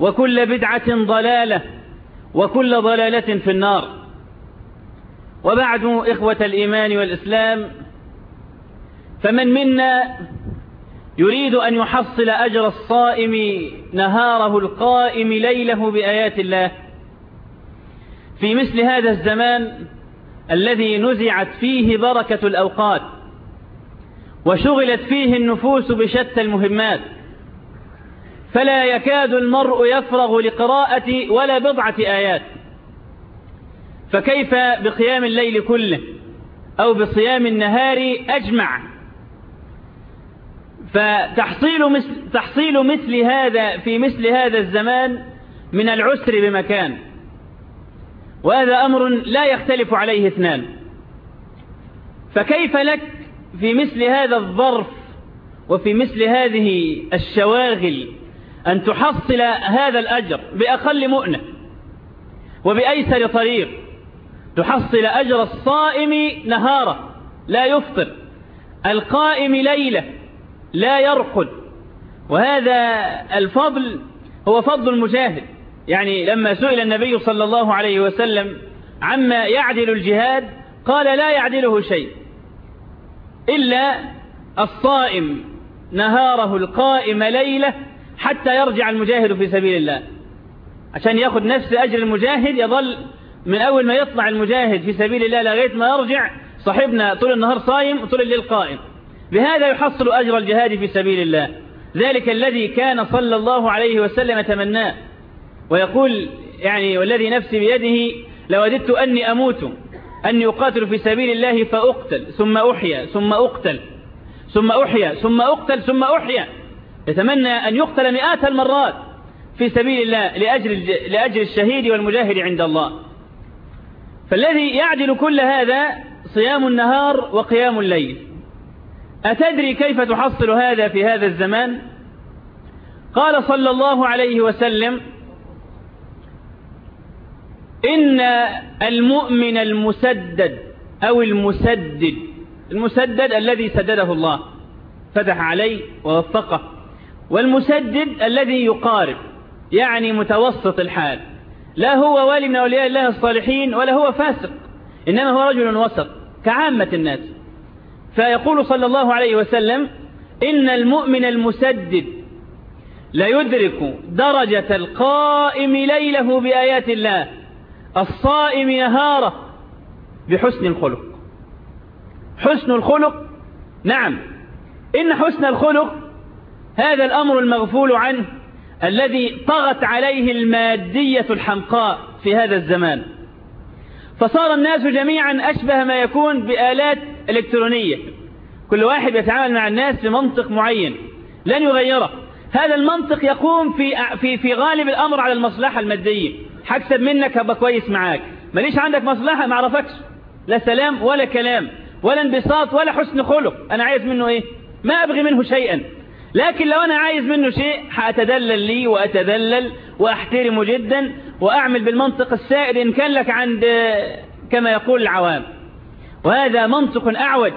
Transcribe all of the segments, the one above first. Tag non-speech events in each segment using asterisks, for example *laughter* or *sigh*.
وكل بدعة ضلالة وكل ضلالة في النار. وبعد إخوة الإيمان والإسلام فمن منا يريد أن يحصل أجر الصائم نهاره القائم ليله بآيات الله. في مثل هذا الزمان الذي نزعت فيه بركة الأوقات وشغلت فيه النفوس بشتى المهمات. فلا يكاد المرء يفرغ لقراءة ولا بضعة آيات. فكيف بقيام الليل كله أو بصيام النهار أجمع؟ فتحصيل مثل, تحصيل مثل هذا في مثل هذا الزمان من العسر بمكان. وهذا أمر لا يختلف عليه اثنان. فكيف لك في مثل هذا الظرف وفي مثل هذه الشواغل أن تحصل هذا الأجر بأقل مؤنة وبأيسر طريق. تحصل أجر الصائم نهارا لا يفطر القائم ليلة لا يرقد. وهذا الفضل هو فضل المجاهد. يعني لما سئل النبي صلى الله عليه وسلم عما يعدل الجهاد قال لا يعدله شيء إلا الصائم نهاره القائم ليلة حتى يرجع المجاهد في سبيل الله. عشان ياخذ نفس أجر المجاهد يظل من أول ما يطلع المجاهد في سبيل الله لغاية ما يرجع صاحبنا طول النهار صايم وطول الليل قائم. بهذا يحصل أجر الجهاد في سبيل الله. ذلك الذي كان صلى الله عليه وسلم تمناه ويقول يعني والذي نفسي بيده لوددت أني أموت أني أقاتل في سبيل الله فأقتل ثم أحيا ثم أقتل ثم أحيا ثم أقتل ثم أحيا. يتمنى أن يقتل مئات المرات في سبيل الله لأجل, لأجل الشهيد والمجاهد عند الله. فالذي يعدل كل هذا صيام النهار وقيام الليل. أتدري كيف تحصل هذا في هذا الزمان؟ قال صلى الله عليه وسلم إن المؤمن المسدد أو المسدد المسدد الذي سدده الله فتح عليه ووفقه. والمسدد الذي يقارب يعني متوسط الحال. لا هو والي من أولياء الله الصالحين ولا هو فاسق إنما هو رجل وسط كعامة الناس. فيقول صلى الله عليه وسلم إن المؤمن المسدد ليدرك درجة القائم ليله بآيات الله الصائم نهاره بحسن الخلق. حسن الخلق؟ نعم. إن حسن الخلق هذا الأمر المغفول عنه الذي طغت عليه المادية الحمقاء في هذا الزمان. فصار الناس جميعا أشبه ما يكون بآلات إلكترونية. كل واحد يتعامل مع الناس بمنطق معين. لن يغيره. هذا المنطق يقوم في في في غالب الأمر على المصلحة المادية. هكسب منك هبقى كويس معاك. ماليش عندك مصلحة؟ ما اعرفكش لا سلام ولا كلام ولا انبساط ولا حسن خلق. أنا عايز منه إيه؟ ما أبغي منه شيئا. لكن لو أنا عايز منه شيء هأتدلل لي وأتذلل وأحترمه جدا وأعمل بالمنطق السائد إن كان لك عند كما يقول العوام. وهذا منطق أعوج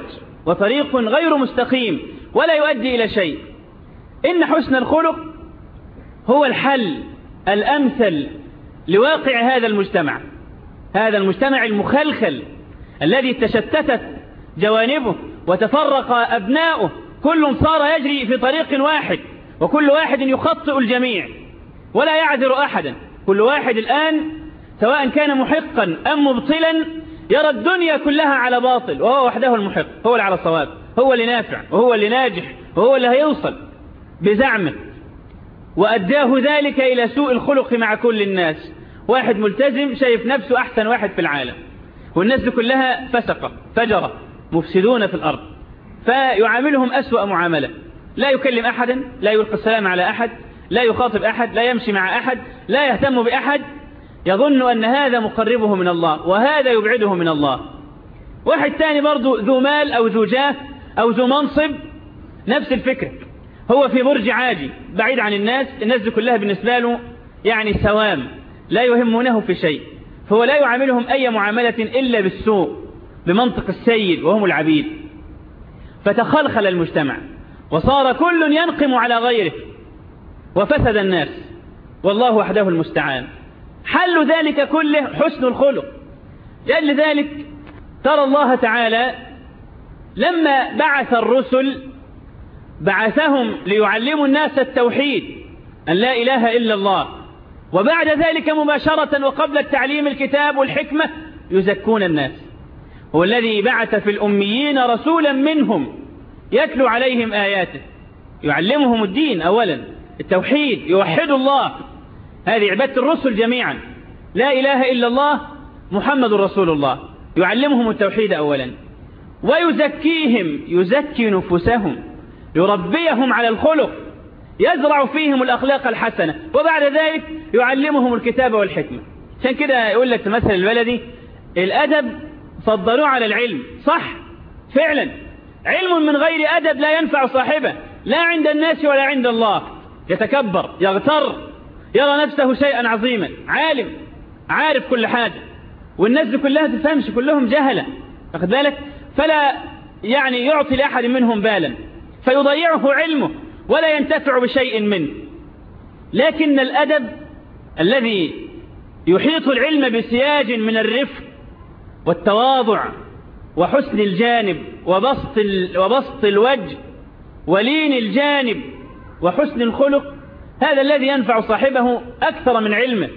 وطريق غير مستقيم ولا يؤدي إلى شيء. إن حسن الخلق هو الحل الأمثل لواقع هذا المجتمع. هذا المجتمع المخلخل الذي تشتتت جوانبه وتفرق أبناؤه كل صار يجري في طريق واحد وكل واحد يخطئ الجميع ولا يعذر أحدا. كل واحد الآن سواء كان محقا أم مبطلا يرى الدنيا كلها على باطل وهو وحده المحق هو اللي على الصواب هو اللي نافع وهو اللي ناجح وهو اللي هيوصل بزعمه. وأداه ذلك إلى سوء الخلق مع كل الناس. واحد ملتزم شايف نفسه أحسن واحد في العالم والناس دي كلها فسقة فجرة مفسدون في الأرض. فيعاملهم أسوأ معاملة. لا يكلم أحدا لا يلقي السلام على أحد لا يخاطب أحد لا يمشي مع أحد لا يهتم بأحد. يظن أن هذا مقربه من الله وهذا يبعده من الله. واحد تاني برضو ذو مال أو ذو جاه أو ذو منصب نفس الفكرة هو في برج عاجي بعيد عن الناس الناس دي كلها بالنسبة له يعني سوام لا يهمونه في شيء. فهو لا يعاملهم أي معاملة إلا بالسوء بمنطق السيد وهم العبيد. فتخلخل المجتمع وصار كل ينقم على غيره وفسد الناس والله وحده المستعان. حل ذلك كله حسن الخلق. لأجل ذلك ترى الله تعالى لما بعث الرسل بعثهم ليعلموا الناس التوحيد أن لا إله إلا الله. وبعد ذلك مباشرة وقبل التعليم الكتاب والحكمة يزكون الناس. هو الذي بعث في الأميين رسولا منهم يتلو عليهم آياته. يعلمهم الدين أولا التوحيد يوحد الله. هذه عبادة الرسل جميعا. لا إله إلا الله محمد رسول الله. يعلمهم التوحيد أولا. ويزكيهم يزكي نفسهم يربيهم على الخلق يزرع فيهم الأخلاق الحسنة. وبعد ذلك يعلمهم الكتاب والحكمة. عشان كده يقول لك مثل البلدي الأدب فضلوه على العلم. صح. فعلا. علم من غير أدب لا ينفع صاحبه. لا عند الناس ولا عند الله. يتكبر يغتر يرى نفسه شيئا عظيما. عالم. عارف كل حاجة. والناس دي كلها تفهمش كلهم جهلة. واخد بالك؟ فلا يعني يعطي لأحد منهم بالا. فيضيعه علمه ولا ينتفع بشيء منه. لكن الأدب الذي يحيط العلم بسياج من الرفق والتواضع وحسن الجانب وبسط, وبسط الوجه ولين الجانب وحسن الخلق هذا الذي ينفع صاحبه أكثر من علمه.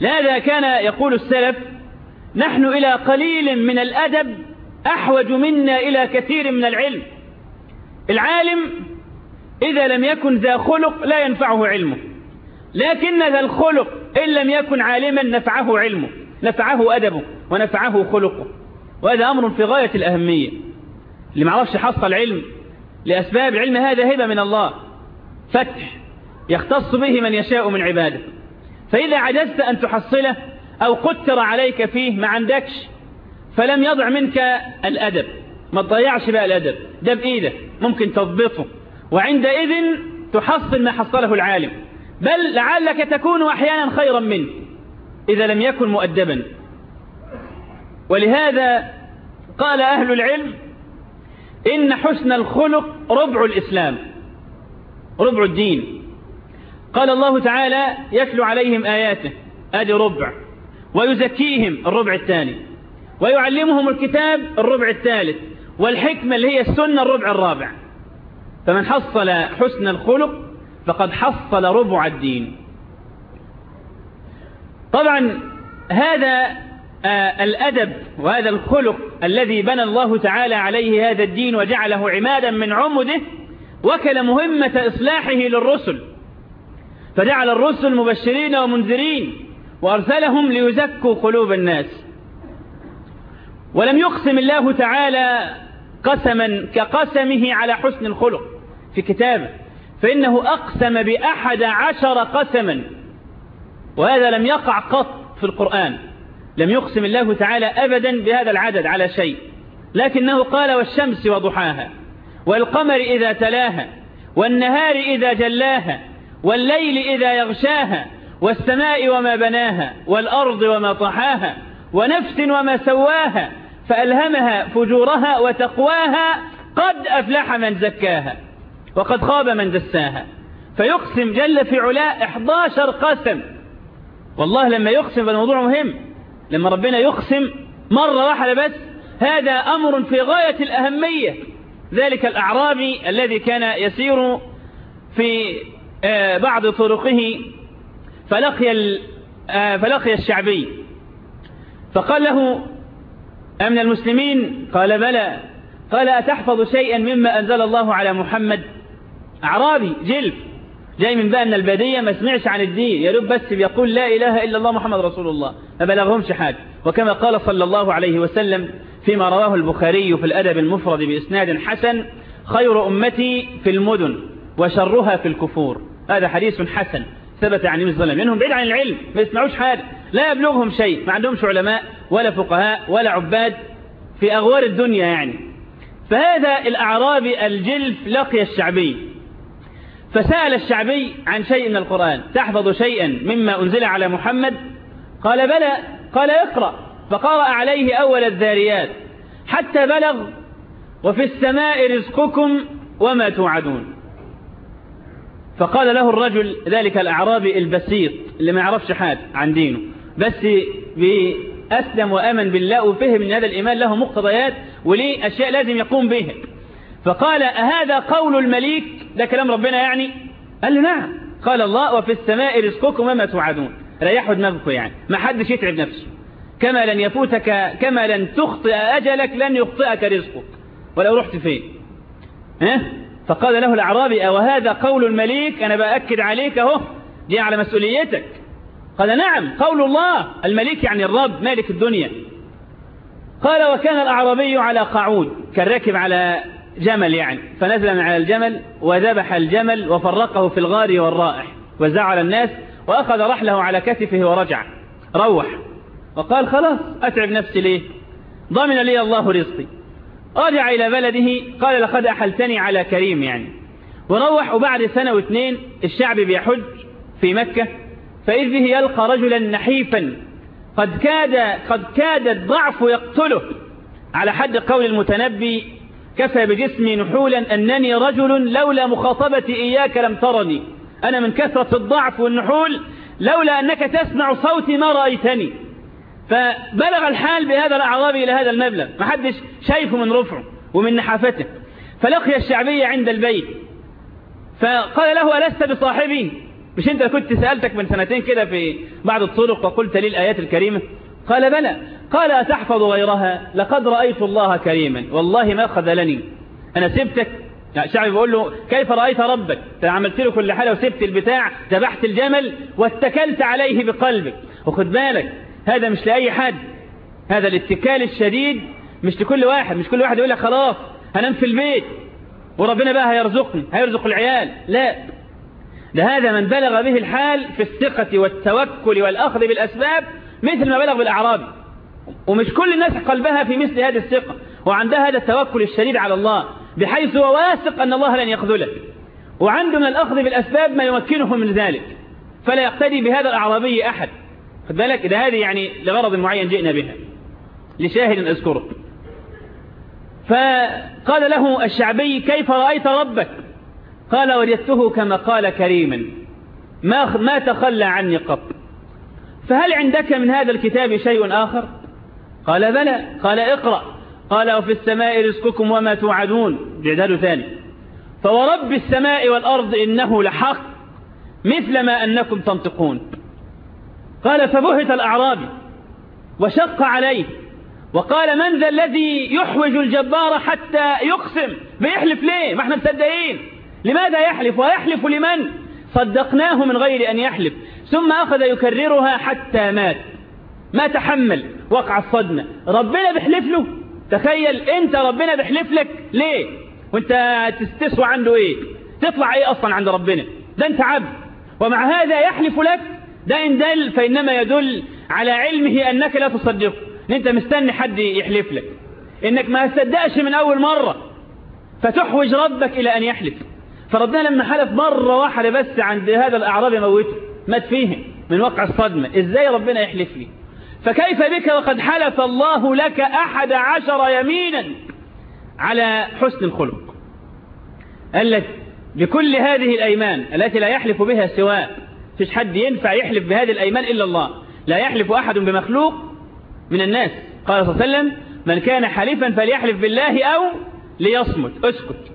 لهذا كان يقول السلف نحن إلى قليل من الأدب أحوج منا إلى كثير من العلم. العالم إذا لم يكن ذا خلق لا ينفعه علمه لكن ذا الخلق إن لم يكن عالما نفعه علمه نفعه أدبه. ونفعه خلقه. وهذا أمر في غاية الأهمية. اللي ما عرفش حصل علم لأسباب العلم هذا هبة من الله. فتح يختص به من يشاء من عباده. فإذا عجزت أن تحصله أو قتر عليك فيه ما عندكش فلم يضع منك الأدب. ما تضيعش بقى الأدب. ده بإيدك. ممكن تضبطه. وعندئذ تحصل ما حصله العالم. بل لعلك تكون أحيانا خيرا منه إذا لم يكن مؤدبا. ولهذا قال أهل العلم إن حسن الخلق ربع الإسلام ربع الدين. قال الله تعالى يتلو عليهم آياته آدي ربع. ويزكيهم الربع الثاني. ويعلمهم الكتاب الربع الثالث. والحكمة اللي هي السنة الربع الرابع. فمن حصل حسن الخلق فقد حصل ربع الدين. طبعا هذا الأدب وهذا الخلق الذي بنى الله تعالى عليه هذا الدين وجعله عمادا من عمده وكل مهمة إصلاحه للرسل. فجعل الرسل مبشرين ومنذرين وأرسلهم ليزكوا قلوب الناس. ولم يقسم الله تعالى قسما كقسمه على حسن الخلق في كتابه فإنه أقسم بأحد عشر قسما وهذا لم يقع قط في القرآن. لم يقسم الله تعالى أبدا بهذا العدد على شيء لكنه قال والشمس وضحاها والقمر إذا تلاها والنهار إذا جلاها والليل إذا يغشاها والسماء وما بناها والأرض وما طحاها ونفس وما سواها فألهمها فجورها وتقواها قد أفلح من زكاها وقد خاب من دساها. فيقسم جل في علاء 11 قسم. والله لما يقسم فالموضوع مهم. لما ربنا يقسم مرة واحدة بس هذا أمر في غاية الأهمية. ذلك الأعرابي الذي كان يسير في بعض طرقه فلقي فلقي الشعبي. فقال له أمن المسلمين؟ قال بلى. قال أتحفظ شيئا مما أنزل الله على محمد؟ أعرابي جلف. جاي من بقى من البادية ما سمعش عن الدين. يا رب بس بيقول لا إله إلا الله محمد رسول الله. ما بلغهمش حاجة. وكما قال صلى الله عليه وسلم فيما رواه البخاري في الأدب المفرد بإسناد حسن خير أمتي في المدن وشرها في الكفور. هذا حديث حسن ثبت عن عليه وسلم. لأنهم بعيد عن العلم ما يسمعوش حاجة. لا يبلغهم شيء. ما عندهمش علماء ولا فقهاء ولا عباد في أغوار الدنيا يعني. فهذا الأعرابي الجلف لقي الشعبي. فسأل الشعبي عن شيء من القرآن. تحفظ شيئا مما أنزل على محمد؟ قال بلى قال اقرأ. فقرأ عليه أول الذاريات. حتى بلغ وفي السماء رزقكم وما توعدون. فقال له الرجل ذلك الأعرابي البسيط اللي ما يعرفش حاجة عن دينه. بس أسلم وأمن بالله وفهم أن هذا الإيمان له مقتضيات وليه أشياء لازم يقوم بها فقال أهذا قول المليك؟ ده كلام ربنا يعني؟ قال له نعم. قال الله وفي السماء رزقكم وما توعدون. ريحوا دماغكم يعني. ما حدش يتعب نفسه. كما لن يفوتك كما لن تخطئ أجلك لن يخطئك رزقك. ولو رحت فين؟ ها؟ فقال له الأعرابي وهذا قول المليك؟ أنا بأكد عليك أهو. دي على مسؤوليتك. قال نعم قول الله. المليك يعني الرب مالك الدنيا. قال وكان الأعرابي على قعود كان راكب على جمل يعني. فنزل من على الجمل وذبح الجمل وفرقه في الغار والرائح وزع على الناس وأخذ رحله على كتفه ورجع. روح. وقال خلاص أتعب نفسي ليه؟ ضمن لي الله رزقي. رجع إلى بلده قال لقد أحلتني على كريم يعني. وروح وبعد سنة واثنين الشعب بيحج في مكة فإذ به يلقى رجلا نحيفا. قد كاد قد كاد الضعف يقتله. على حد قول المتنبي كفى بجسمي نحولا أنني رجل لولا مخاطبتي إياك لم ترني. أنا من كثرة الضعف والنحول لولا أنك تسمع صوتي ما رأيتني. فبلغ الحال بهذا الأعرابي إلى هذا المبلغ. ما حدش شايفه من رفعه ومن نحافته. فلقي الشعبية عند البيت. فقال له ألست بصاحبي؟ مش أنت كنت سألتك من سنتين كده في بعض الطرق وقلت لي الآيات الكريمة؟ قال بلى. قال أتحفظ غيرها؟ لقد رأيت الله كريما. والله ما خذلني. أنا سبتك. الشعب بيقول له كيف رأيت ربك؟ عملت له كل حاجة وسبت البتاع ذبحت الجمل واتكلت عليه بقلبك. وخد بالك هذا مش لأي حد. هذا الاتكال الشديد مش لكل واحد. مش كل واحد يقول لك خلاص هنام في البيت. وربنا بقى هيرزقني هيرزق العيال. لا. ده هذا من بلغ به الحال في الثقة والتوكل والأخذ بالأسباب مثل ما بلغ بالأعرابي ومش كل الناس قلبها في مثل هذه الثقة. وعندها هذا التوكل الشديد على الله بحيث هو واثق أن الله لن يخذله. وعنده من الأخذ بالأسباب ما يمكنه من ذلك. فلا يقتدي بهذا الأعرابي أحد. خد بالك؟ ده هذه يعني لغرض معين جئنا بها. لشاهد أذكره. فقال له الشعبي كيف رأيت ربك؟ قال وجدته كما قال كريما ما ما تخلى عني قط. فهل عندك من هذا الكتاب شيء آخر؟ قال بلى. قال اقرأ. قال وفي السماء رزقكم وما توعدون. جدال ثاني. فورب السماء والأرض إنه لحق مثل ما أنكم تنطقون. قال فبهت الأعرابي وشق عليه. وقال من ذا الذي يحوج الجبار حتى يقسم؟ بيحلف ليه؟ ما إحنا مصدقين. لماذا يحلف؟ ويحلف لمن؟ صدقناه من غير أن يحلف. ثم أخذ يكررها حتى مات. ما تحمل. وقع الصدمة. ربنا بيحلف له. تخيل أنت ربنا بيحلف لك. ليه؟ وأنت تستسوى عنده إيه؟ تطلع إيه أصلا عند ربنا؟ ده أنت عبد. ومع هذا يحلف لك. ده إن دل فإنما يدل على علمه أنك لا تصدقه. إن أنت مستني حد يحلف لك. إنك ما تصدقش من أول مرة. فتحوج ربك إلى أن يحلف. فربنا لما حلف مرة واحدة بس عند هذا الأعرابي موته. مات فيه من وقع الصدمة. إزاي ربنا يحلف لي؟ فكيف بك وقد حلف الله لك أحد عشر يمينا؟ على حسن الخلق. قال لك بكل هذه الأيمان التي لا يحلف بها سواء فيش حد ينفع يحلف بهذه الأيمان إلا الله. لا يحلف أحد بمخلوق من الناس. قال صلى الله عليه وسلم من كان حليفا فليحلف بالله أو ليصمت. اسكت.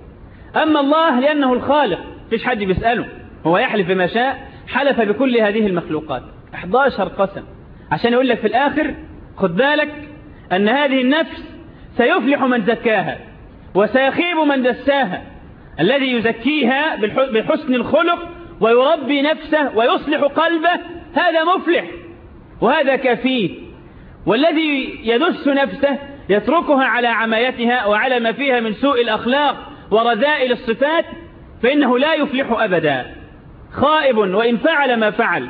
أما الله لأنه الخالق فيش حد بيسأله. هو يحلف بما شاء حلف بكل هذه المخلوقات. 11 قسم. عشان يقول لك في الآخر خد بالك أن هذه النفس سيفلح من زكاها وسيخيب من دساها الذي يزكيها بحسن الخلق ويربي نفسه ويصلح قلبه. هذا مفلح وهذا كفيه. والذي يدس نفسه يتركها على عمايتها وعلى ما فيها من سوء الأخلاق ورذائل الصفات فإنه لا يفلح أبدا. خائب وإن فعل ما فعل.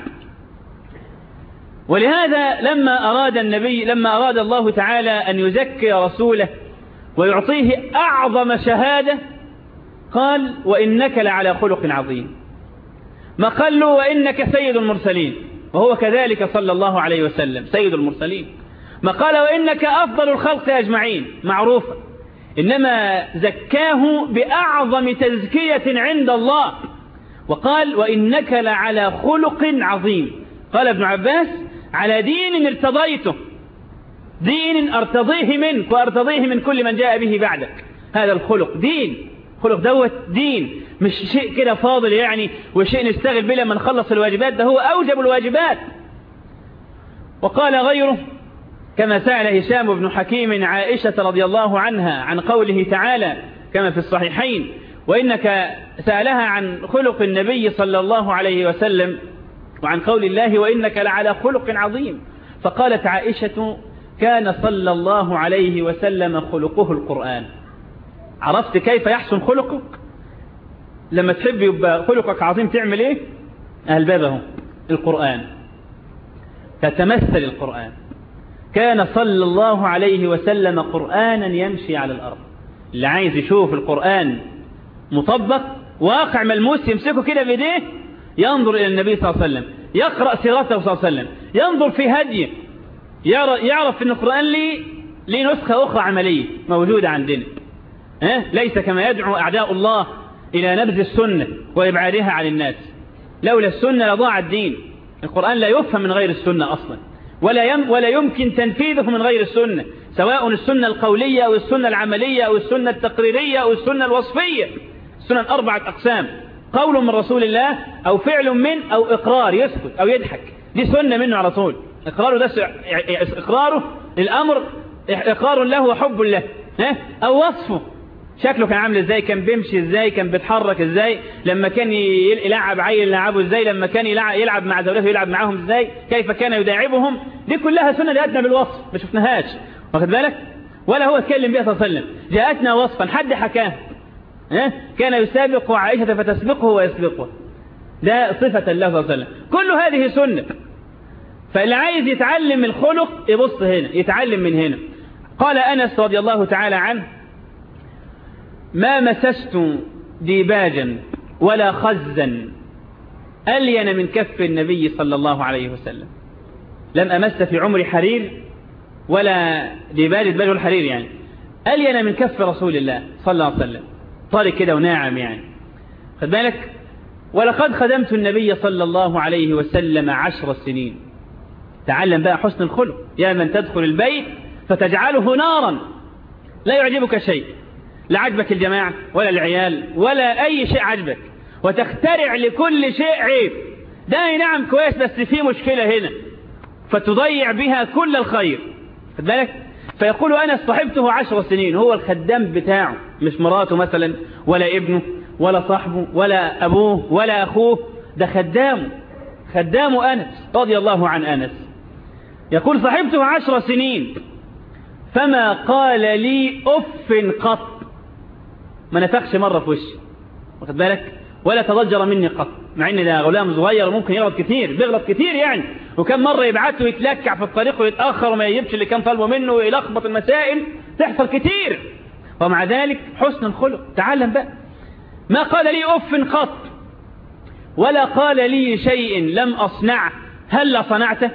ولهذا لما أراد النبي لما أراد الله تعالى أن يزكي رسوله ويعطيه أعظم شهادة قال وإنك لعلى خلق عظيم. ما قال له وإنك سيد المرسلين. وهو كذلك صلى الله عليه وسلم سيد المرسلين. ما قال وإنك أفضل الخلق أجمعين. معروفة إنما زكاه بأعظم تزكية عند الله. وقال وإنك لعلى خلق عظيم. قال ابن عباس على دين ارتضيته. دين أرتضيه منك وأرتضيه من كل من جاء به بعدك. هذا الخلق دين. خلق دوت دين. مش شيء كده فاضل يعني وشيء نستغل به لما نخلص الواجبات. ده هو أوجب الواجبات. وقال غيره كما سأل هشام بن حكيم عائشة رضي الله عنها عن قوله تعالى كما في الصحيحين وإنك سألها عن خلق النبي صلى الله عليه وسلم وعن قول الله وإنك لعلى خلق عظيم. فقالت عائشة كان صلى الله عليه وسلم خلقه القرآن. عرفت كيف يحسن خلقك؟ لما تحب يبقى خلقك عظيم تعمل إيه؟ البابه القرآن. تتمثل القرآن. كان صلى الله عليه وسلم قرآنا يمشي على الأرض. اللي عايز يشوف القرآن مطبق واقع ملموس يمسكه كده بيديه ينظر إلى النبي صلى الله عليه وسلم يقرأ سيرته صلى الله عليه وسلم ينظر في هديه يعرف أن القرآن لي ليه نسخة أخرى عملية موجودة عندنا. ها؟ ليس كما يدعو أعداء الله إلى نبذ السنة وإبعادها عن الناس. لولا السنة لضاع الدين. القرآن لا يفهم من غير السنة أصلا. ولا, يم ولا يمكن تنفيذه من غير السنة. سواء السنة القولية أو السنة العملية أو السنة التقريرية أو السنة الوصفية. السنة أربعة أقسام. قول من رسول الله أو فعل من أو إقرار يسكت أو يضحك. دي سنة منه على طول. إقراره ده إقراره للأمر إقرار له وحب له. ها؟ أو وصفه. شكله كان عامل إزاي؟ كان بيمشي إزاي؟ كان بيتحرك إزاي؟ لما كان يلعب عيل يلعبه إزاي؟ لما كان يلعب مع زوجته يلعب معاهم إزاي؟ كيف كان يداعبهم؟ دي كلها سنة جاءتنا بالوصف ما شفناهاش. واخد بالك؟ ولا هو اتكلم بها صلى الله عليه وسلم. جاءتنا وصفا حد حكاه. آه؟ كان يسابق عائشة فتسبقه ويسبقه. ده صفة الله صلى الله عليه وسلم. كل هذه سنة. فاللي عايز يتعلم الخلق يبص هنا يتعلم من هنا. قال أنس رضي الله تعالى عنه ما مسست ديباجا ولا خزا ألين من كف النبي صلى الله عليه وسلم. لم أمس في عمري حرير ولا ديباج ديباج الحرير يعني. ألين من كف رسول الله صلى الله عليه وسلم. طارق كده وناعم يعني. خد بالك؟ ولقد خدمت النبي صلى الله عليه وسلم عشر سنين. تعلم بقى حسن الخلق. يا من تدخل البيت فتجعله نارا. لا يعجبك شيء. لا عجبك الجماعة ولا العيال ولا أي شيء عجبك. وتخترع لكل شيء عيب. ده نعم كويس بس في مشكلة هنا. فتضيع بها كل الخير. بالك؟ فيقول أنا صحبته عشر سنين هو الخدام بتاعه مش مراته مثلا ولا ابنه ولا صاحبه ولا أبوه ولا أخوه ده خدامه خدامه أنس رضي الله عن أنس. يقول صاحبته عشر سنين فما قال لي أف قط. ما نفخش مرة في وشي واخد بالك؟ ولا تضجر مني قط. مع إن ده غلام صغير ممكن يغلط كتير بيغلط كتير يعني. وكم مرة يبعت له يتلكع في الطريق ويتأخر وما يجيبش اللي كان طالبه منه ويلخبط المسائل تحصل كتير ومع ذلك حسن الخلق. تعلم بقى. ما قال لي أف قط ولا قال لي شيء لم أصنعه هل صنعته؟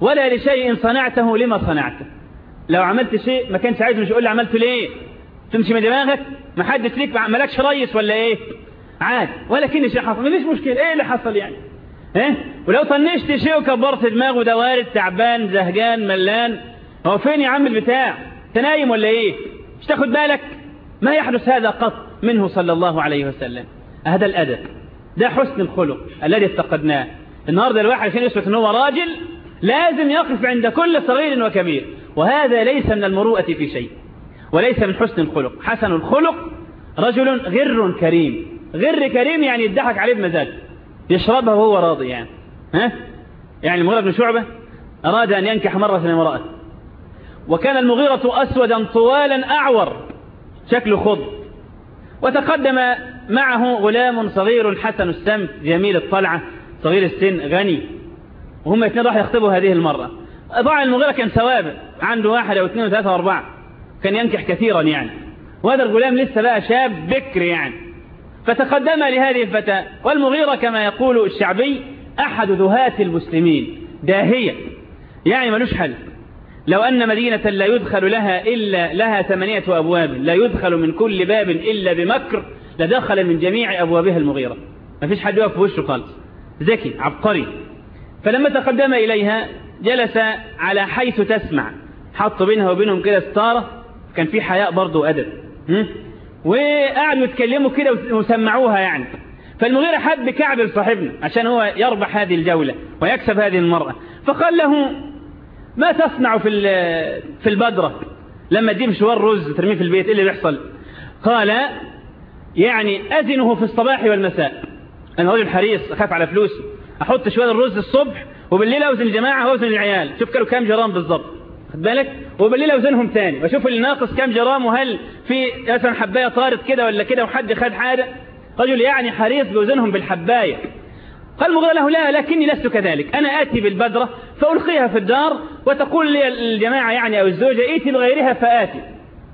ولا لشيء صنعته لما صنعته؟ لو عملت شيء ما كانش عايز مش يقول لي عملته ليه؟ تمشي من دماغك؟ ما حدش ليك مالكش ريس ولا إيه؟ عاد ولكن شيء حصل مفيش مشكلة. إيه اللي حصل يعني؟ إيه؟ ولو طنشت شيء وكبرت دماغه ده وارد تعبان زهجان ملان هو فين يا عم البتاع؟ تنايم ولا إيه؟ مش تاخد بالك؟ ما يحدث هذا قط منه صلى الله عليه وسلم. هذا الأدب. ده حسن الخلق الذي افتقدناه. النهاردة الواحد عشان يثبت ان هو راجل لازم يقف عند كل صغير وكبير. وهذا ليس من المروءة في شيء وليس من حسن الخلق. حسن الخلق رجل غر كريم. غر كريم يعني يضحك عليه بمزاج. يشربها وهو راضي يعني. ها؟ يعني المغيرة بن شعبة أراد أن ينكح مرة امرأة. وكان المغيرة أسودا طوالا أعور شكله خض. وتقدم معه غلام صغير حسن السمت جميل الطلعة صغير السن غني. وهم اثنين راح يخطبوا هذه المرة طبعا المغيرة كان سوابق عنده واحد أو اثنين وثلاثة وأربعة كان ينكح كثيرا يعني. وهذا الغلام لسه بقى شاب بكر يعني. فتقدم لهذه الفتاة والمغيرة كما يقول الشعبي أحد ذهات المسلمين. داهية. يعني ملوش حل. لو أن مدينة لا يدخل لها إلا لها ثمانية أبواب لا يدخل من كل باب إلا بمكر لدخل من جميع أبوابها المغيرة. ما فيش حد يقف وشه خالص. ذكي عبقري. فلما تقدم إليها جلس على حيث تسمع. حط بينها وبينهم كده ستارة كان في حياء برضه وأدب. وقعدوا يتكلموا كده وسمعوها يعني. فالمغيرة حب كعب لصاحبنا عشان هو يربح هذه الجولة ويكسب هذه المرأة. فقال له ما تصنع في في البدرة لما تجيب شوار رز ترميه في البيت؟ إيه اللي بيحصل؟ قال يعني أزنه في الصباح والمساء. أنا رجل حريص أخاف على فلوسي أحط شوية الرز الصبح وبالليل أوزن الجماعة وأوزن العيال. شوف كانوا كام جرام بالضبط. خد بالك؟ وبالليل أوزنهم تاني وأشوف اللي ناقص كام جرام وهل في مثلا حباية طارت كده ولا كده وحد خد حاجة؟ رجل يعني حريص بيوزنهم بالحباية. قال مغير له لا لكني لست كذلك. أنا آتي بالبدرة فألقيها في الدار وتقول لي الجماعة يعني أو الزوجة إيتي بغيرها فآتي.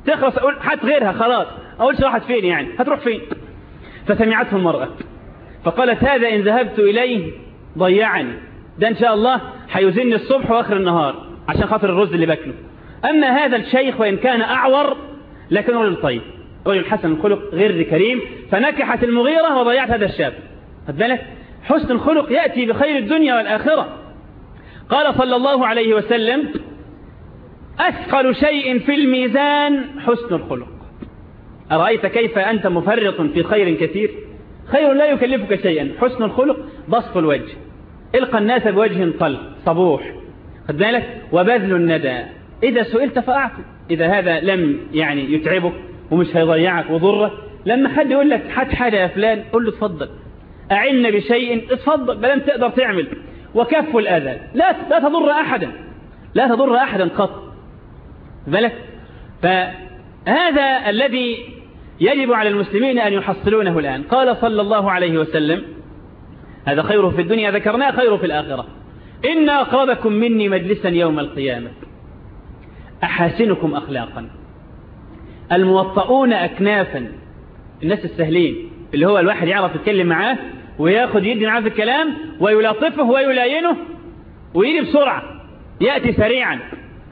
تخلص أقول حت غيرها خلاص. أقولش راحت فين يعني؟ هتروح فين؟ فسمعته المرأة. فقالت هذا إن ذهبت إليه ضيعني. ده إن شاء الله حيزني الصبح وآخر النهار. عشان خاطر الرز اللي باكله. أما هذا الشيخ وإن كان أعور لكن رجل طيب رجل حسن الخلق غير كريم فنكحت المغيرة وضيعت هذا الشاب. خد بالك؟ حسن الخلق يأتي بخير الدنيا والآخرة. قال صلى الله عليه وسلم أثقل شيء في الميزان حسن الخلق. أرأيت كيف أنت مفرط في خير كثير؟ خير لا يكلفك شيئا. حسن الخلق بسط الوجه. القى الناس بوجه طلق صبوح. خد بالك؟ وبذل الندى. إذا سئلت فأعطي. إذا هذا لم يعني يتعبك ومش هيضيعك وضرك لما حد يقول لك حد حاجة يا فلان قل له اتفضل. أعن بشيء اتفضل بلم تقدر تعمل. وكف الأذى. لا لا تضر أحدا. لا تضر أحدا قط. بالك؟ فهذا الذي يجب على المسلمين أن يحصلونه الآن. قال صلى الله عليه وسلم هذا خير في الدنيا ذكرناه خير في الآخرة. إن أقربكم مني مجلسا يوم القيامة. أحاسنكم أخلاقا. الموطؤون أكنافا. الناس السهلين اللي هو الواحد يعرف يتكلم معاه وياخد يدي معاه في الكلام ويلاطفه ويلاينه ويجي بسرعة يأتي سريعا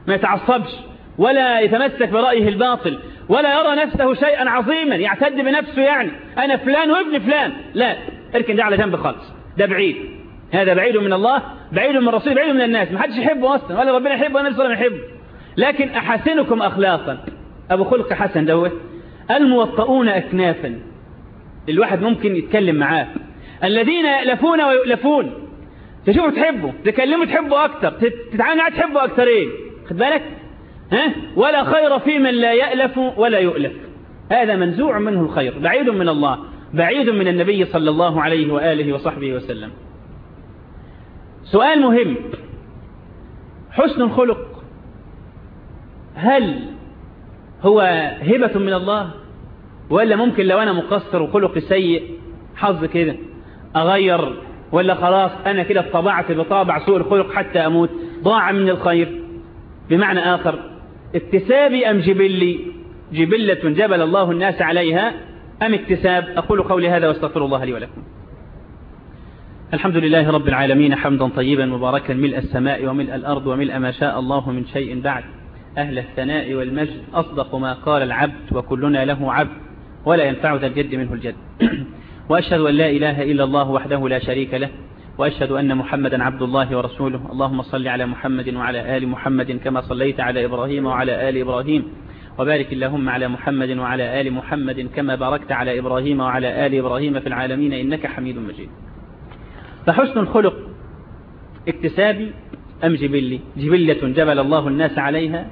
ما يتعصبش ولا يتمسك برأيه الباطل ولا يرى نفسه شيئا عظيما يعتد بنفسه يعني. أنا فلان وابن فلان. لا اركن ده على جنب خالص. ده بعيد. هذا بعيد من الله بعيد من الرسول بعيد من الناس. ما حدش يحبه أصلا ولا ربنا يحبه ولا نفسه يحبه. لكن أحسنكم أخلاقا. أبو خلق حسن دوت الموطؤون أكنافا. الواحد ممكن يتكلم معاه. الذين يألفون ويؤلفون. تشوفوا تحبه تكلموا تحبه أكتر تتعامل معاه تحبه أكترين خد بالك؟ ها؟ ولا خير في من لا يألف ولا يؤلف. هذا منزوع منه الخير. بعيد من الله. بعيد من النبي صلى الله عليه وآله وصحبه وسلم. سؤال مهم. حسن الخلق هل هو هبة من الله ولا ممكن لو أنا مقصر وخلقي سيء؟ حظ كده. أغير ولا خلاص أنا كده طبعت بطابع سوء الخلق حتى أموت؟ ضاع من الخير. بمعنى آخر اكتسابي أم جبلي؟ جبلة جبل الله الناس عليها أم اكتساب؟ أقول قولي هذا واستغفر الله لي ولكم. الحمد لله رب العالمين حمدا طيبا مباركا ملء السماء وملء الأرض وملء ما شاء الله من شيء بعد. أهل الثناء والمجد أصدق ما قال العبد وكلنا له عبد ولا ينفع ذا الجد منه الجد. *clears throat* وأشهد أن لا إله إلا الله وحده لا شريك له وأشهد أن محمدا عبد الله ورسوله. اللهم صل على محمد وعلى آل محمد كما صليت على إبراهيم وعلى آل إبراهيم. وبارك اللهم على محمد وعلى آل محمد كما باركت على إبراهيم وعلى آل إبراهيم في العالمين إنك حميد مجيد. فحسن الخلق اكتسابي أم جبلي؟ جبلة جبل الله الناس عليها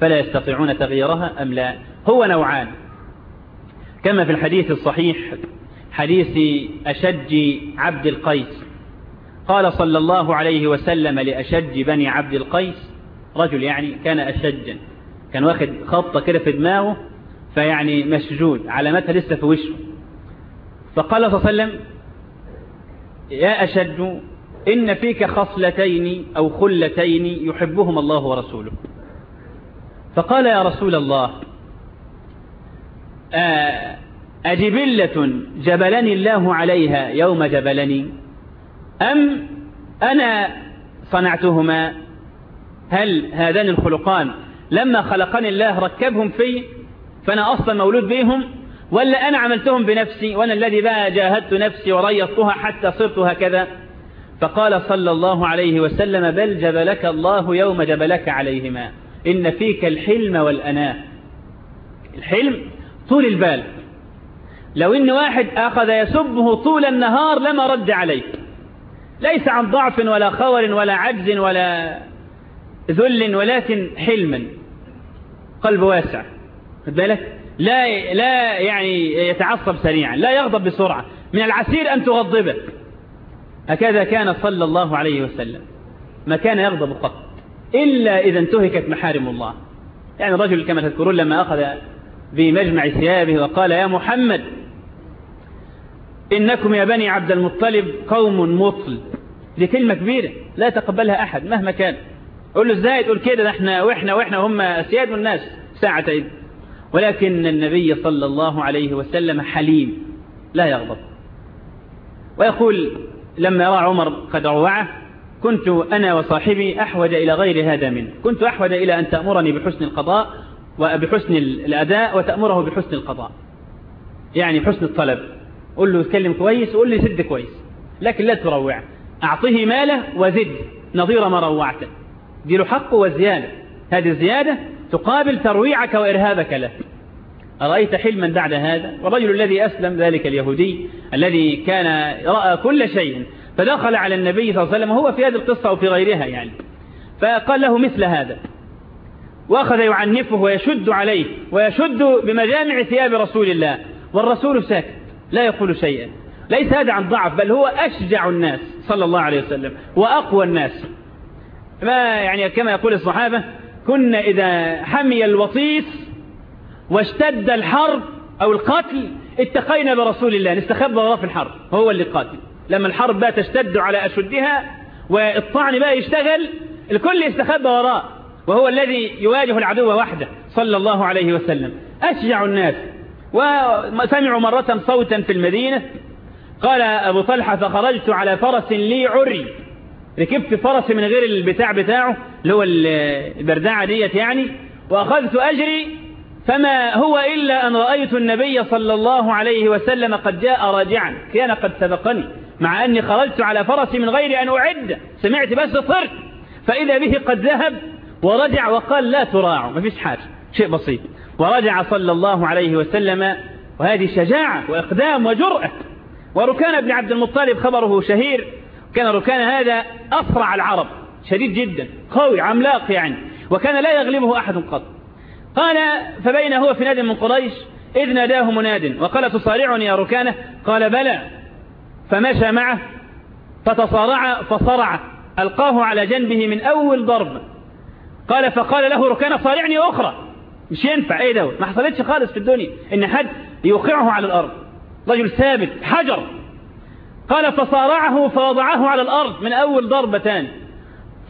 فلا يستطيعون تغييرها أم لا؟ هو نوعان. كما في الحديث الصحيح حديث أشج عبد القيس قال صلى الله عليه وسلم لأشج بني عبد القيس رجل يعني كان أشجا كان واخد خطة كده في دماغه فيعني مسجود علامتها لسه في وشه. فقال صلى الله عليه وسلم يا أشد إن فيك خصلتين أو خلتين يحبهم الله ورسوله. فقال يا رسول الله أجبلة جبلني الله عليها يوم جبلني؟ أم أنا صنعتهما؟ هل هذان الخلقان لما خلقني الله ركبهم في فأنا أصلا مولود بهم؟ ولا أنا عملتهم بنفسي وأنا الذي بقى جاهدت نفسي وريضتها حتى صرت هكذا؟ فقال صلى الله عليه وسلم بل جبلك الله يوم جبلك عليهما. إن فيك الحلم والأناة. الحلم طول البال. لو إن واحد أخذ يسبه طول النهار لما رد عليه ليس عن ضعف ولا خور ولا عجز ولا ذل ولكن حلما قلب واسع. خد بالك؟ لا لا يعني يتعصب سريعا لا يغضب بسرعة من العسير أن تغضبه. هكذا كان صلى الله عليه وسلم. ما كان يغضب قط إلا إذا انتهكت محارم الله. يعني رجل كما تذكرون لما أخذ بمجمع ثيابه وقال يا محمد إنكم يا بني عبد المطلب قوم مطل دي كلمة كبيرة لا يتقبلها أحد مهما كان. قول له إزاي تقول كده إحنا وإحنا وإحنا هم أسياد الناس ساعتين. ولكن النبي صلى الله عليه وسلم حليم لا يغضب. ويقول لما رأى عمر قد روعه كنت أنا وصاحبي أحوج إلى غير هذا منه. كنت أحوج إلى أن تأمرني بحسن القضاء وبحسن الأداء وتأمره بحسن القضاء. يعني حسن الطلب. قل له اتكلم كويس. وقل لي سد كويس. لكن لا تروع. أعطيه ماله وزد نظير ما روعته. دي له حق وزيادة. هذه الزيادة تقابل ترويعك وإرهابك له. أرأيت حلما بعد هذا؟ والرجل الذي أسلم ذلك اليهودي الذي كان رأى كل شيء فدخل على النبي صلى الله عليه وسلم وهو في هذه القصة وفي غيرها يعني. فقال له مثل هذا وأخذ يعنفه ويشد عليه ويشد بمجامع ثياب رسول الله والرسول ساكت لا يقول شيئا. ليس هذا عن ضعف بل هو أشجع الناس صلى الله عليه وسلم وأقوى الناس. ما يعني كما يقول الصحابة كنا إذا حمي الوطيس واشتد الحرب أو القتل اتقينا برسول الله نستخبى وراء في الحرب هو اللي قاتل. لما الحرب بقى تشتد على أشدها والطعن بقى يشتغل الكل يستخبى وراء وهو الذي يواجه العدو وحده صلى الله عليه وسلم. أشجع الناس وسمعوا مرة صوتا في المدينة قال أبو طلحة فخرجت على فرس لي عري. ركبت فرس من غير البتاع بتاعه اللي هو البردعة ديت يعني وأخذت أجري فما هو إلا أن رأيت النبي صلى الله عليه وسلم قد جاء راجعا كان قد سبقني مع أني خرجت على فرسي من غير أن أعد سمعت بس صرت فإذا به قد ذهب ورجع وقال لا تراعوا ما فيش حاجة شيء بسيط ورجع صلى الله عليه وسلم وهذه شجاعة وإقدام وجرأة. وركان بن عبد المطلب خبره شهير كان ركان هذا أسرع العرب شديد جدا قوي عملاق يعني وكان لا يغلبه أحد قط. قال فبين هو في ناد من قريش إذ ناداه مناد وقال تصارعني يا ركانة؟ قال بلى. فمشى معه فتصارع فصرع ألقاه على جنبه من أول ضرب. قال فقال له ركان صارعني أخرى. مش ينفع إيه دوت ما حصلتش خالص في الدنيا. إن حد يوقعه على الأرض. رجل ثابت حجر. قال فصارعه فوضعه على الأرض من أول ضربة تاني.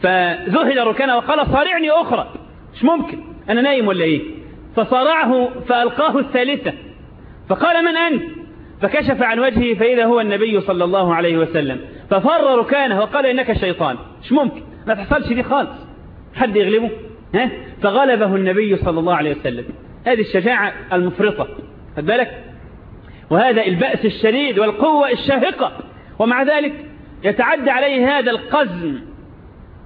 فذهل ركانه وقال صارعني أخرى. مش ممكن. أنا نايم ولا إيه؟ فصارعه فألقاه الثالثة. فقال من أنت؟ فكشف عن وجهه فإذا هو النبي صلى الله عليه وسلم. ففر ركانه وقال إنك شيطان. مش ممكن. ما تحصلش دي خالص. حد يغلبه؟ ها؟ فغلبه النبي صلى الله عليه وسلم. هذه الشجاعة المفرطة. خد بالك؟ وهذا البأس الشديد والقوة الشاهقة. ومع ذلك يتعدى عليه هذا القزم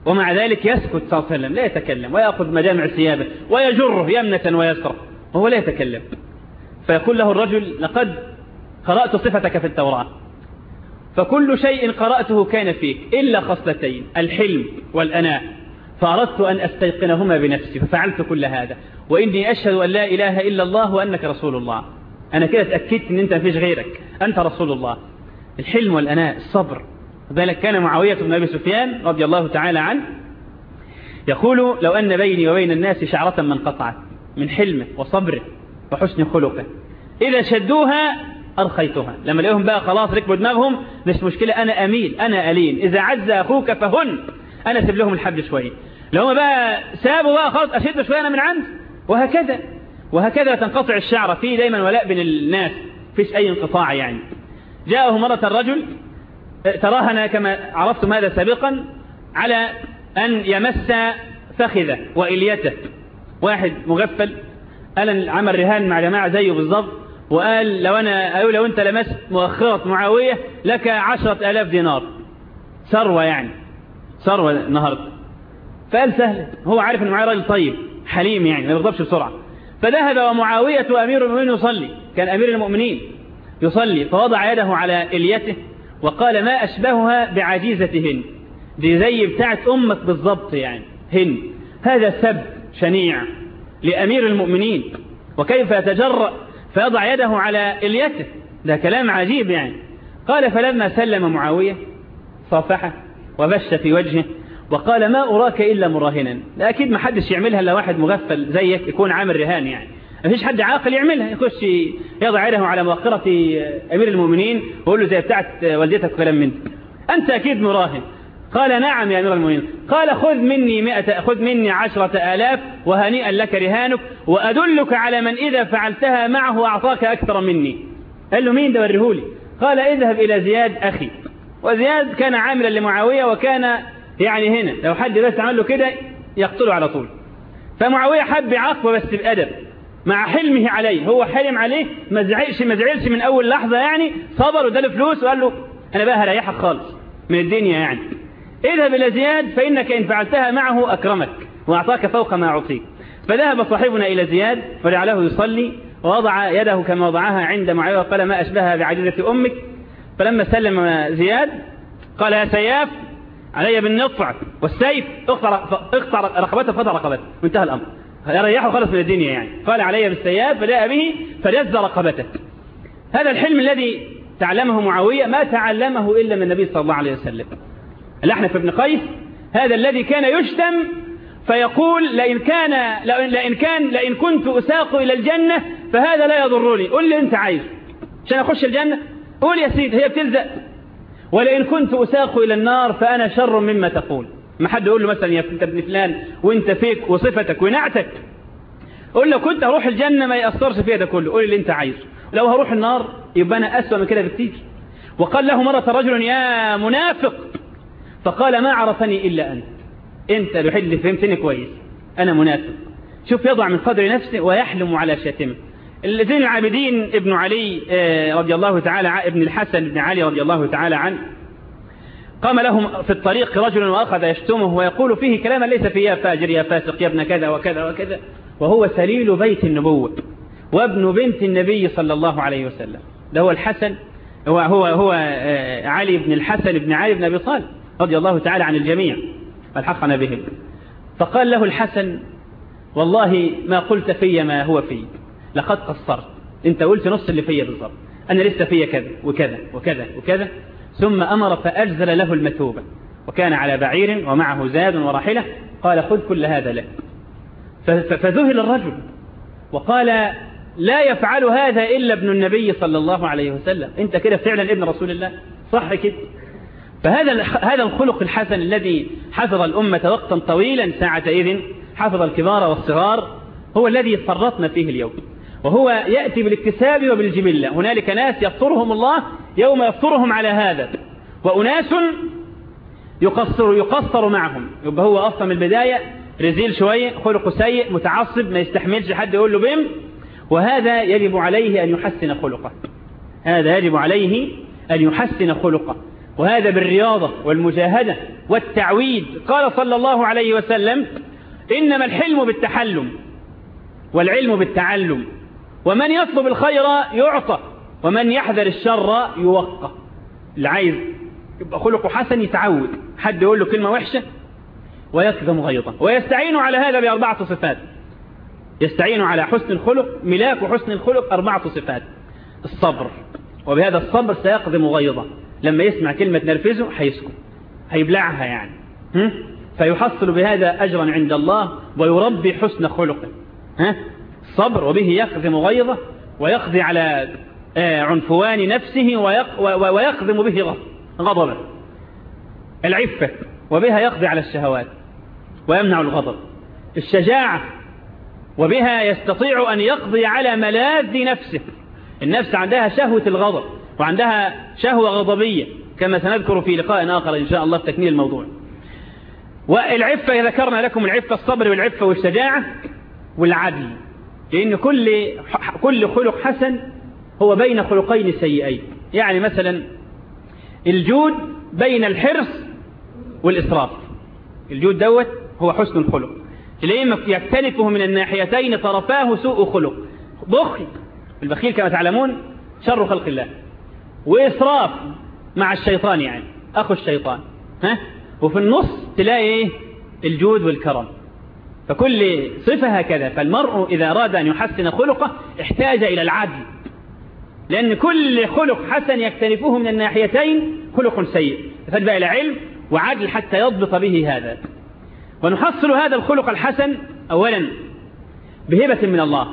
ومع ذلك يسكت صلى الله عليه وسلم لا يتكلم ويأخذ مجامع ثيابه ويجره يمنة ويسرى وهو لا يتكلم. فيقول له الرجل لقد قرأت صفتك في التوراة فكل شيء قرأته كان فيك إلا خصلتين الحلم والأناء فأردت أن أستيقنهما بنفسي ففعلت كل هذا وإني أشهد أن لا إله إلا الله وأنك رسول الله. أنا كده اتأكدت أن أنت فيش غيرك أنت رسول الله. الحلم والأناء الصبر. ذلك كان معاوية بن أبي سفيان رضي الله تعالى عنه. يقول لو أن بيني وبين الناس شعرة من قطعت من حلمه وصبره وحسن خلقه. إذا شدوها أرخيتها. لما لقيهم بقى خلاص ركبوا دماغهم مش مشكلة أنا أمين أنا ألين. إذا عز أخوك فهن. أنا أسيب لهم الحبل شوية. لو هم بقى سابوا بقى خلاص أشد شوية أنا من عند. وهكذا. وهكذا تنقطع الشعرة. في دايما ولاء بين الناس. فيش أي انقطاع يعني. جاءه مرة الرجل تراهن كما عرفتم هذا سابقا على أن يمس فخذه وإليته. واحد مغفل قال عمل رهان مع جماعة زيه بالضبط وقال لو أنا أقول لو أنت لمست مؤخرة معاوية لك عشرة آلاف دينار. ثروة يعني ثروة النهاردة فقال سهل هو عارف أن معاوية راجل طيب حليم يعني ما يغضبش بسرعة. فذهب ومعاوية أمير المؤمنين يصلي كان أمير المؤمنين. يصلي فوضع يده على إليته وقال ما أشبهها بعجيزة هند دي زي بتاعت أمك بالضبط يعني هند هذا سب شنيع لأمير المؤمنين وكيف يتجرأ؟ فيضع يده على إليته ده كلام عجيب يعني. قال فلما سلم معاوية صافحه وبش في وجهه وقال ما أراك إلا مراهنا. لا أكيد ما حدش يعملها إلا واحد مغفل زيك يكون عامل رهان يعني. ما فيش حد عاقل يعملها. يخش يضع يده على مؤخرة أمير المؤمنين ويقول له زي بتاعت والدتك وكلام من أنت أكيد مراهن. قال نعم يا أمير المؤمنين. قال خذ مني مئة خذ مني عشرة آلاف وهنيئا لك رهانك وأدلك على من إذا فعلتها معه أعطاك أكثر مني. قال له مين ده؟ وريهولي. قال اذهب إلى زياد أخي. وزياد كان عاملا لمعاوية وكان يعني هنا. لو حد بس عمل له كده يقتله على طول. فمعاوية حب عقبه بس بأدب. مع حلمه عليه. هو حلم عليه ما زعلش ما زعلش من أول لحظة يعني صبر واداله فلوس وقال له أنا بقى هريحك خالص من الدنيا يعني. اذهب إلى زياد فإنك إن فعلتها معه أكرمك وأعطاك فوق ما أعطيك. فذهب صاحبنا إلى زياد فجعله يصلي ووضع يده كما وضعها عند معاوية وقال ما أشبهها بعجزة أمك؟ فلما سلم زياد قال يا سياف علي بالنطع والسيف اقطع رقبته فضع رقبته وانتهى الأمر. يريحه خلص من الدنيا يعني. قال علي بالسياف فجاء به فجز رقبته هذا الحلم الذي تعلمه معاوية ما تعلمه إلا من النبي صلى الله عليه وسلم. الأحنف بن قيس هذا الذي كان يشتم فيقول لئن كان لئن كان لئن كنت أساق إلى الجنة فهذا لا يضرني. قل لي أنت عايز عشان أخش الجنة؟ قول يا سيدي هي بتلزق. ولئن كنت أساق إلى النار فأنا شر مما تقول. ما حد يقول له مثلا يا انت ابن فلان وانت فيك وصفتك ونعتك. قول له كنت هروح الجنة ما يأثرش فيها ده كله. قول اللي انت عايزه. لو هروح النار يبقى أنا أسوأ من كده بكتير. وقال له مرة رجل يا منافق. فقال ما عرفني إلا أنت. أنت الوحيد اللي فهمتني كويس. أنا منافق. شوف يضع من قدر نفسه ويحلم على شاتمه. زين العابدين ابن علي رضي الله تعالى ابن الحسن بن علي رضي الله تعالى عنه. قام لهم في الطريق رجل وأخذ يشتمه ويقول فيه كلاما ليس فيه يا فاجر يا فاسق يا ابن كذا وكذا وكذا. وهو سليل بيت النبوة وابن بنت النبي صلى الله عليه وسلم. ده هو الحسن هو هو هو علي بن الحسن بن علي بن أبي طالب رضي الله تعالى عن الجميع. فالحقنا بهم. فقال له الحسن والله ما قلت في ما هو في لقد قصرت. انت قلت نص اللي فيا بالضبط. أنا لسه فيا كذا وكذا وكذا وكذا. ثم أمر فأجزل له المثوبة. وكان على بعير ومعه زاد وراحلة قال خذ كل هذا له فذهل الرجل. وقال لا يفعل هذا إلا ابن النبي صلى الله عليه وسلم. أنت كده فعلا ابن رسول الله. صح كده. فهذا هذا الخلق الحسن الذي حفظ الأمة وقتا طويلا ساعة إذن حفظ الكبار والصغار هو الذي فرطنا فيه اليوم. وهو يأتي بالاكتساب وبالجبلة. هنالك ناس يفطرهم الله يوم يفطرهم على هذا. وأناس يقصر يقصر معهم. يبقى هو أصلا من البداية رزيل شوية خلقه سيء متعصب ما يستحملش حد يقول له بم. وهذا يجب عليه أن يحسن خلقه. هذا يجب عليه أن يحسن خلقه. وهذا بالرياضة والمجاهدة والتعويد. قال صلى الله عليه وسلم إنما الحلم بالتحلم والعلم بالتعلم. ومن يطلب الخير يعطى. ومن يحذر الشر يوقى اللي عايز يبقى خلقه حسن يتعود. حد يقول له كلمة وحشة ويكظم غيظا ويستعين على هذا بأربعة صفات. يستعين على حسن الخلق ملاك حسن الخلق أربعة صفات. الصبر. وبهذا الصبر سيقضم غيظا لما يسمع كلمة نرفزه هيسكت هيبلعها يعني. فيحصل بهذا أجرا عند الله ويربي حسن خلقه. ها؟ الصبر وبه يقضم غيظه ويقضي على عنفوان نفسه ويقضم به غضبه. العفة وبها يقضي على الشهوات ويمنع الغضب. الشجاعة وبها يستطيع أن يقضي على ملاذ نفسه. النفس عندها شهوة الغضب وعندها شهوة غضبية كما سنذكر في لقاء آخر إن شاء الله في تكميل الموضوع. والعفة ذكرنا لكم العفة الصبر والعفة والشجاعة والعدل. لأن كل كل خلق حسن هو بين خلقين سيئين. يعني مثلا الجود بين الحرص والإسراف. الجود دوت هو حسن الخلق. تلاقيه يختلفه من الناحيتين طرفاه سوء خلق. بخل البخيل كما تعلمون شر خلق الله. وإسراف مع الشيطان يعني. أخو الشيطان. ها؟ وفي النص تلاقي إيه؟ الجود والكرم. فكل صفة هكذا. فالمرء إذا أراد أن يحسن خلقه احتاج إلى العدل. لأن كل خلق حسن يختلفه من الناحيتين خلق سيء. فاتبع إلى علم وعدل حتى يضبط به هذا. ونحصل هذا الخلق الحسن أولا بهبة من الله.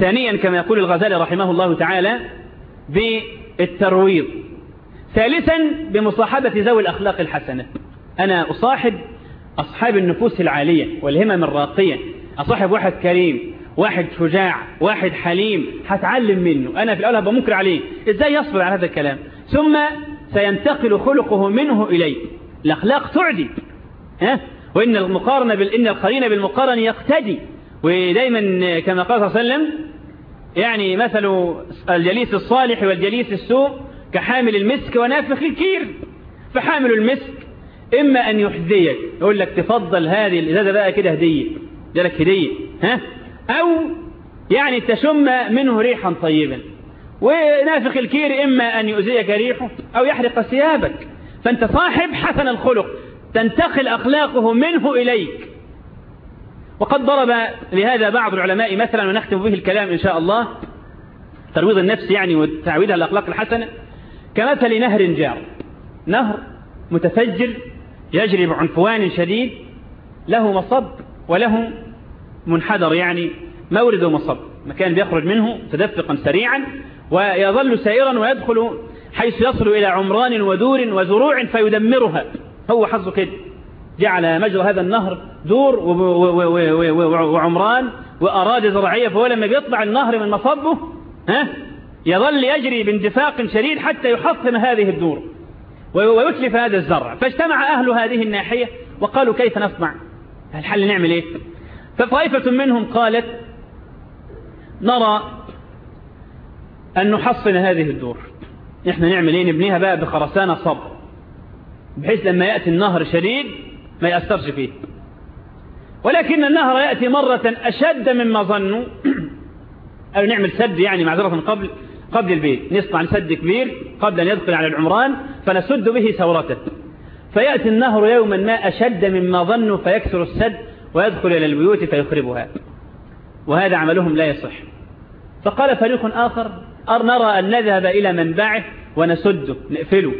ثانيا كما يقول الغزالي رحمه الله تعالى بالترويض. ثالثا بمصاحبة ذوي الأخلاق الحسنة. أنا أصاحب أصحاب النفوس العالية والهمم الراقية. أصاحب واحد كريم. واحد شجاع واحد حليم هتعلم منه. أنا في الأول هبقى منكر عليه. إزاي يصبر على هذا الكلام؟ ثم سينتقل خلقه منه إليه. الأخلاق تعدي. ها؟ وإن المقارنة بال... إن القرين بالمقارن يقتدي. ودايما كما قال صلى الله عليه وسلم يعني مثل الجليس الصالح والجليس السوء كحامل المسك ونافخ الكير. فحامل المسك إما أن يحذيك يقول لك تفضل هذه الإزازة بقى كده هدية. ده لك هدية. ها؟ أو يعني تشم منه ريحا طيبا. ونافخ الكير إما أن يؤذيك ريحه أو يحرق ثيابك. فأنت صاحب حسن الخلق. تنتقل أخلاقه منه إليك. وقد ضرب لهذا بعض العلماء مثلا ونختم به الكلام إن شاء الله. ترويض النفس يعني وتعويدها الأخلاق الحسنة. كمثل نهر جار. نهر متفجر يجري بعنفوان شديد له مصب وله منحدر يعني مورد ومصب مكان بيخرج منه تدفقا سريعا ويظل سائرا ويدخل حيث يصل إلى عمران ودور وزروع فيدمرها. هو حظه كده. جعل مجرى هذا النهر دور وعمران وأراضي زراعية فهو لما بيطلع النهر من مصبه ها يظل يجري باندفاق شديد حتى يحطم هذه الدور ويتلف هذا الزرع. فاجتمع أهل هذه الناحية وقالوا كيف نصنع؟ الحل نعمل إيه؟ فطائفة منهم قالت نرى أن نحصن هذه الدور. إحنا نعمل إيه؟ نبنيها بقى بخرسانة صبر بحيث لما يأتي النهر شديد ما يأثرش فيه. ولكن النهر يأتي مرة أشد مما ظنوا. *clears throat* أو نعمل سد يعني معذرة قبل قبل البيت. نصنع سد كبير قبل أن يدخل على العمران فنسد به ثورته. فيأتي النهر يوما ما أشد مما ظنوا فيكسر السد ويدخل إلى البيوت فيخربها. وهذا عملهم لا يصح. فقال فريق آخر أر نرى أن نذهب إلى منبعه ونسده نقفله.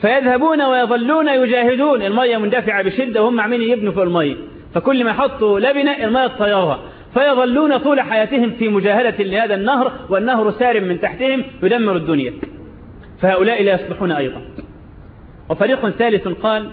فيذهبون ويظلون يجاهدون. المية مندفعة بشدة وهم عمين يبنوا في المية؟ فكل ما يحطوا لبنة الماء تطيرها. فيظلون طول حياتهم في مجاهدة لهذا النهر والنهر سار من تحتهم يدمر الدنيا. فهؤلاء لا يصلحون أيضا. وفريق ثالث قال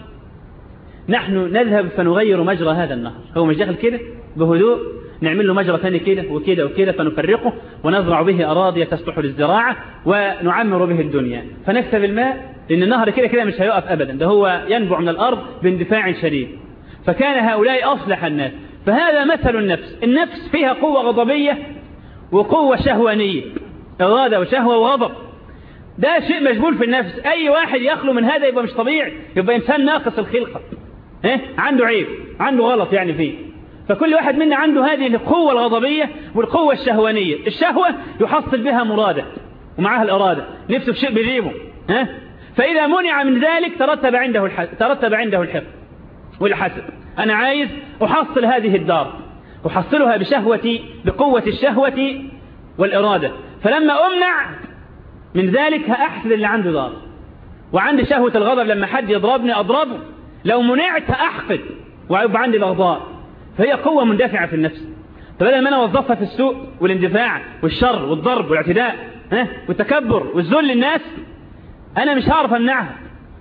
نحن نذهب فنغير مجرى هذا النهر. هو مش داخل كده بهدوء نعمل له مجرى ثاني كده وكده وكده فنفرقه ونزرع به أراضي تصلح للزراعة ونعمر به الدنيا. فنكسب الماء لأن النهر كده كده مش هيقف أبدا. ده هو ينبع من الأرض باندفاع شديد. فكان هؤلاء أصلح الناس. فهذا مثل النفس. النفس فيها قوة غضبية وقوة شهوانية. إرادة وشهوة وغضب. ده شيء مجبول في النفس. أي واحد يخلو من هذا يبقى مش طبيعي. يبقى إنسان ناقص الخلقة. إيه؟ عنده عيب. عنده غلط يعني فيه. فكل واحد منا عنده هذه القوة الغضبية والقوة الشهوانية. الشهوة يحصل بها مراده ومعها الإرادة نفسه في شيء بيجيبه. ها؟ فإذا منع من ذلك ترتب عنده الحسد ترتب عنده الحقد والحسد. أنا عايز أحصل هذه الدار. أحصلها بشهوتي بقوة الشهوة والإرادة. فلما أمنع من ذلك هأحسد اللي عنده دار. وعندي شهوة الغضب لما حد يضربني أضربه. لو منعت أحقد ويبقى عندي الأغضاء فهي قوة مندفعة في النفس. فبدل ما أنا أوظفها في السوء والاندفاع والشر والضرب والاعتداء ها والتكبر والذل للناس أنا مش هعرف أمنعها.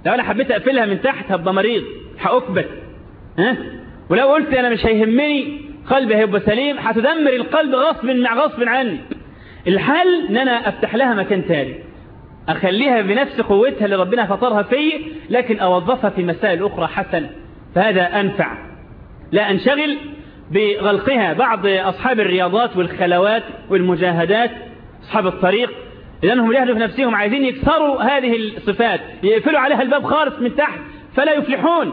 لو أنا حبيت أقفلها من تحت هبقى مريض هأكبت ها. ولو قلت أنا مش هيهمني قلبي هيبقى سليم هتدمر القلب غصب مع غصب عني. الحل إن أنا أفتح لها مكان تاني أخليها بنفس قوتها اللي ربنا فطرها فيه لكن أوظفها في مسائل أخرى حسنة. فهذا أنفع. لا أنشغل بغلقها. بعض أصحاب الرياضات والخلوات والمجاهدات أصحاب الطريق لأنهم يهدوا في نفسهم عايزين يكسروا هذه الصفات يقفلوا عليها الباب خالص من تحت فلا يفلحون.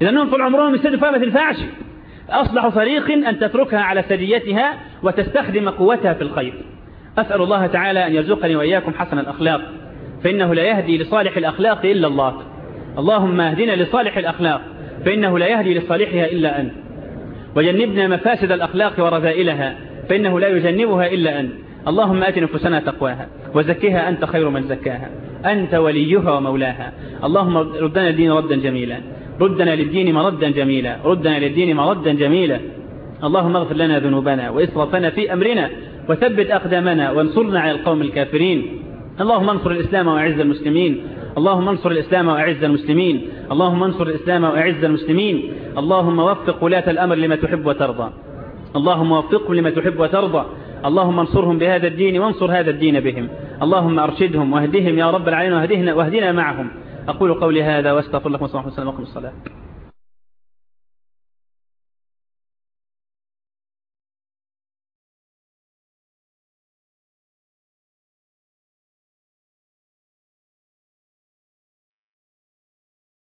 لانهم طول عمرهم يسدوا فيها ما تنفعش. أصلح طريق أن تتركها على سجيتها وتستخدم قوتها في الخير. أسأل الله تعالى أن يرزقني وإياكم حسن الأخلاق. فإنه لا يهدي لصالح الأخلاق إلا الله. اللهم اهدنا لصالح الأخلاق فإنه لا يهدي لصالحها إلا أنت. وجنبنا مفاسد الأخلاق ورذائلها فإنه لا يجنبها إلا أنت. اللهم آت نفسنا تقواها وزكها أنت خير من زكاها. أنت وليها ومولاها. اللهم ردنا الدين ردا جميلا. ردنا للدين مردا جميلا. ردنا للدين مردا جميلا. اللهم اغفر لنا ذنوبنا وإسرافنا في أمرنا وثبت أقدامنا وانصرنا على القوم الكافرين. اللهم انصر الإسلام وأعز المسلمين. اللهم انصر الإسلام وأعز المسلمين. اللهم انصر الإسلام وأعز المسلمين. اللهم وفق ولاة الأمر لما تحب وترضى. اللهم وفقهم لما تحب وترضى. اللهم انصرهم بهذا الدين وانصر هذا الدين بهم. اللهم أرشدهم واهدهم يا رب العالمين واهدنا, واهدنا معهم. أقول قولي هذا وأستغفر لكم وصلى الله وسلم وقم الصلاة